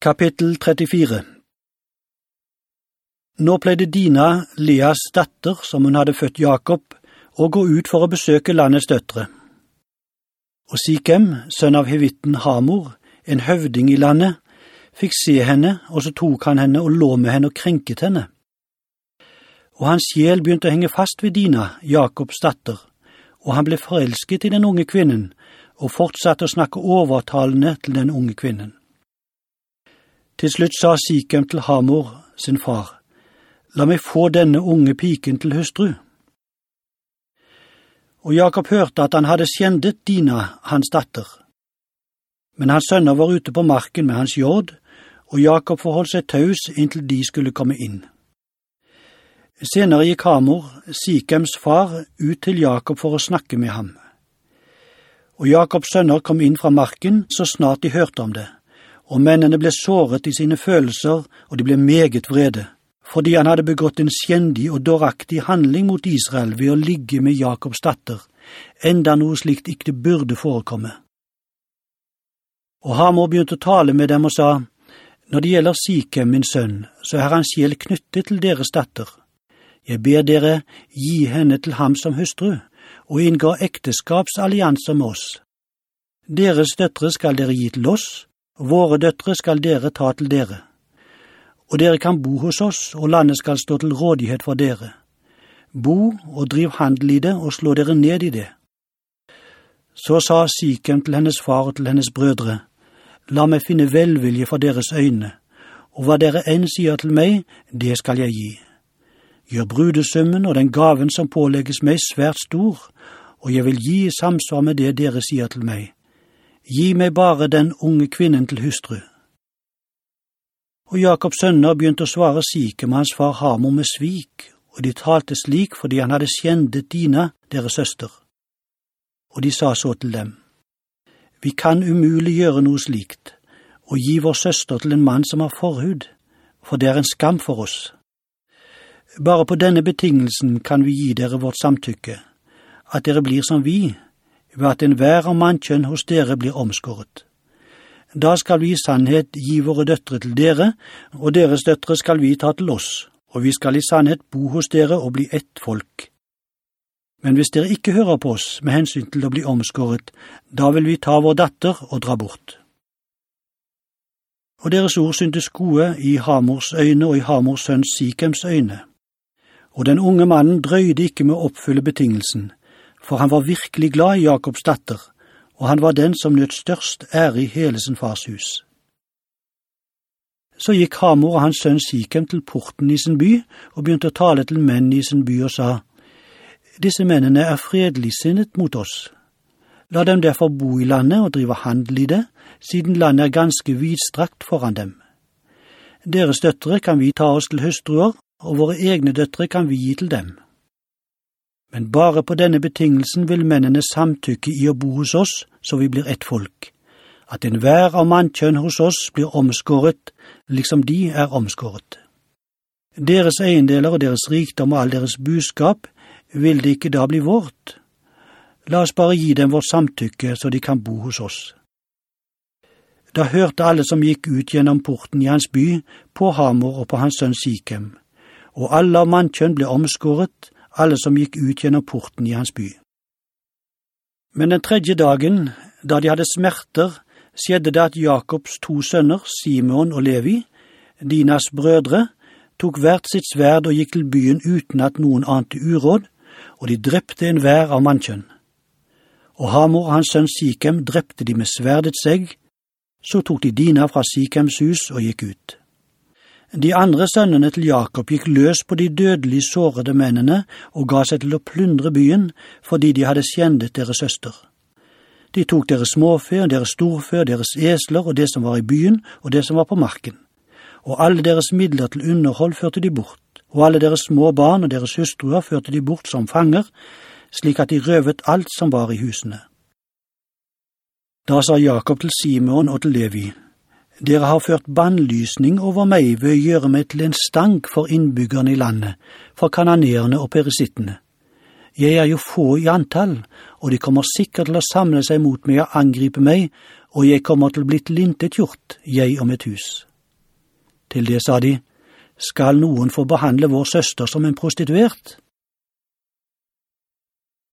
Kapittel 34 Nå pleide Dina, Leas datter, som hun hadde født Jakob, å gå ut for å besøke landets døtre. Og Sikhem, sønn av hevitten Hamor, en høvding i landet, fikk se henne, og så tok han henne og lå med henne og krenket henne. Og hans sjel begynte å henge fast ved Dina, Jakobs datter, og han ble forelsket i den unge kvinnen, og fortsatte å snakke overtalende til den unge kvinnen. Til slutt sa Sikem til Hamor, sin far, La meg få denne unge piken til hustru. Og Jakob hørte at han hadde skjendet Dina, hans datter. Men hans sønner var ute på marken med hans jord, og Jakob forholdt seg taus inntil de skulle komme inn. Senere gikk Hamor, Sikems far, ut til Jakob for å snakke med ham. Og Jakobs sønner kom inn fra marken så snart de hørte om det og mennene ble såret i sine følelser, og de ble meget vrede, fordi han hadde begått en skjendig og dåraktig handling mot Israel ved å ligge med Jakobs datter, enda noe slikt ikke det burde forekomme. Og Hamor begynte å tale med dem og sa, Når det gjelder Sikhem, min sønn, så er hans sjel knyttet til deres datter. Jeg ber dere gi henne til ham som hustru, og inngå ekteskapsallianser med oss. Deres døtre skal dere gi til oss, Våre døtre skal dere ta til dere, og dere kan bo hos oss, og landet skal stå til rådighet for dere. Bo og driv handel i det, og slå dere ned i det. Så sa Sikhem til hennes far og til hennes brødre, La meg finne velvilje for deres øyne, og hva dere enn sier til meg, det skal jeg gi. Gjør brudesummen og den gaven som pålegges meg svært stor, og jeg vil gi i samsvar med det dere sier til meg. Gi meg bare den unge kvinnen til hustru. Og Jakobs sønner begynte å svare Sikem hans far Hamor med svik, og de talte slik fordi han hadde skjendet Dina, deres søster. Og de sa så til dem, Vi kan umulig gjøre noe slikt, og gi vår søster til en mann som har forhud, for det er en skam for oss. Bare på denne betingelsen kan vi gi dere vårt samtykke, at dere blir som vi, ved at enhver av mannkjønn hos dere blir omskåret. Da skal vi i sannhet gi våre døtre til dere, og deres døtre skal vi ta til oss, og vi skal i sannhet bo hos dere og bli ett folk. Men hvis dere ikke hører på oss med hensyn til å bli omskåret, da vil vi ta vår datter og dra bort. Og deres ord syntes gode i Hamors øyne og i Hamors sønns Sikems øyne. Og den unge mannen drøyde ikke med å oppfylle betingelsen, for han var virkelig glad i Jakobs datter, og han var den som nøt størst ære i hele sin fars hus. Så gikk Hamor og hans sønn Sikhem til porten i sin by og begynte å tale til menn i sin by og sa, Disse mennene er fredligsinnet mot oss. La dem derfor bo i landet og drive handel i det, siden landet er ganske vidstrakt foran dem. Deres døtre kan vi ta oss til hustruer, og våre egne døtre kan vi gi til dem. Men bare på denne betingelsen vil mennene samtykke i å bo hos oss, så vi blir ett folk, at enhver av mannkjønn hos oss blir omskåret, liksom de er omskåret. Deres eiendeler og deres rikdom og all deres buskap, vil det ikke da bli vårt? La oss bare gi dem vårt samtykke, så de kan bo hos oss. Da hørte alle som gikk ut gjennom porten i hans by, på Hamor og på hans sønn Sikhem, og alle av mannkjønn ble omskåret, alle som gikk ut gjennom porten i hans by. Men den tredje dagen, da de hadde smerter, skjedde det at Jakobs to sønner, Simon og Levi, Dinas brødre, tok hvert sitt sverd og gikk til byen uten at noen ante uråd, og de drepte enhver av mannkjønn. Og Hamor og hans sønn Sikhem drepte de med sverdets egg, så tok de Dina fra Sikhems hus og gikk ut. De andre sønnene til Jakob gikk løs på de dødelig sårede mennene og ga seg til å plundre byen fordi de hadde skjendet deres søster. De tok deres småfe og deres storfe og deres esler og det som var i byen og det som var på marken. Og alle deres midler til underhold førte de bort, og alle deres små barn og deres hustruer førte de bort som fanger, slik at de røvet alt som var i husene. Da sa Jakob til Simon og til Levi, dere har ført bannlysning over meg ved å gjøre meg til en stank for innbyggerne i landet, for kananeerne og perisittene. Jeg er jo få i antall, og de kommer sikkert til å samle seg mot meg og angripe meg, og jeg kommer til å bli tilintetgjort, jeg og mitt hus. Til det sa de, Skal noen få behandle vår søster som en prostituert?